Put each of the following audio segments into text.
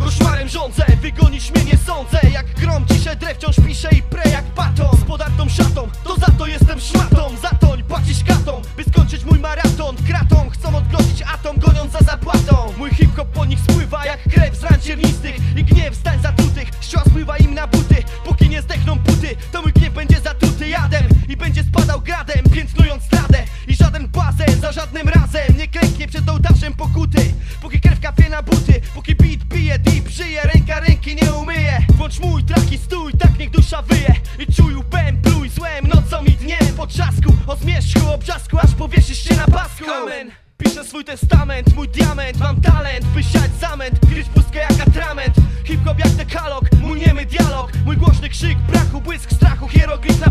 Koszmarem rządzę, wygonić mnie nie sądzę. Jak grom ciszę drew wciąż piszę i pre jak baton. Z podartą szatą, to za to jestem szmatą. Zatoń, płacisz katą, by skończyć mój maraton. Kratą, chcą odgrodzić atom, goniąc za zapłatą. Mój hip-hop po nich spływa jak krew z ran ciernistych I gniew zdań zatrutych, ściła spływa im na buty. Póki nie zdechną puty, to żadnym razem. Nie klęknie przed ołtarzem pokuty. Póki krew kapie na buty, póki beat bije Deep żyje, ręka ręki nie umyje. Włącz mój trak i stój, tak niech dusza wyje. I czuj łbem, pluj złem, nocą i dniem Po trzasku, o zmierzchu, obrzasku Aż powieszysz się na pasku. Amen. Piszę swój testament, mój diament Mam talent, by siać zamęt Gryźć pustkę jak atrament. Hip-hop jak dekalog, mój niemy dialog. Mój głośny krzyk brachu, błysk strachu Hieroglif na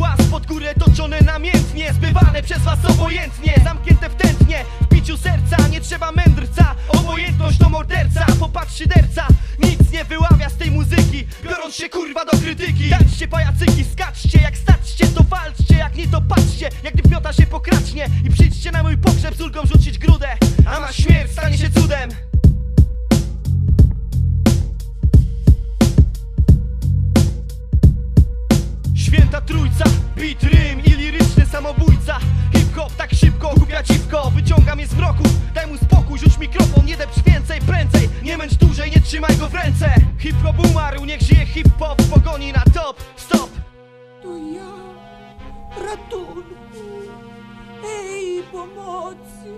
Łzy jak głaz, pod górę toczone namiętnie Zbywane przez was obojętnie Zamknięte w tętnie, w biciu serca Nie trzeba mędrca, obojętność to morderca Popatrz szyderca, nic nie wyławia z tej muzyki Biorąc się kurwa do krytyki. Tańczcie pajacyki, skaczcie Jak staćcie to walczcie, jak nie to patrzcie Jak gdy piota się pokracznie I przyjdźcie na mój pogrzeb z ulgą beat, rym i liryczny samobójca Hip-hop tak szybko, głupia dziwko Wyciąga mnie z mroku, daj mu spokój Rzuć mikrofon, nie depcz więcej, prędzej Nie męcz dłużej, nie trzymaj go w ręce Hip-hop umarł, niech żyje hip-hop W pogoni na top, stop To ja. Ratunku. Ej, pomocy.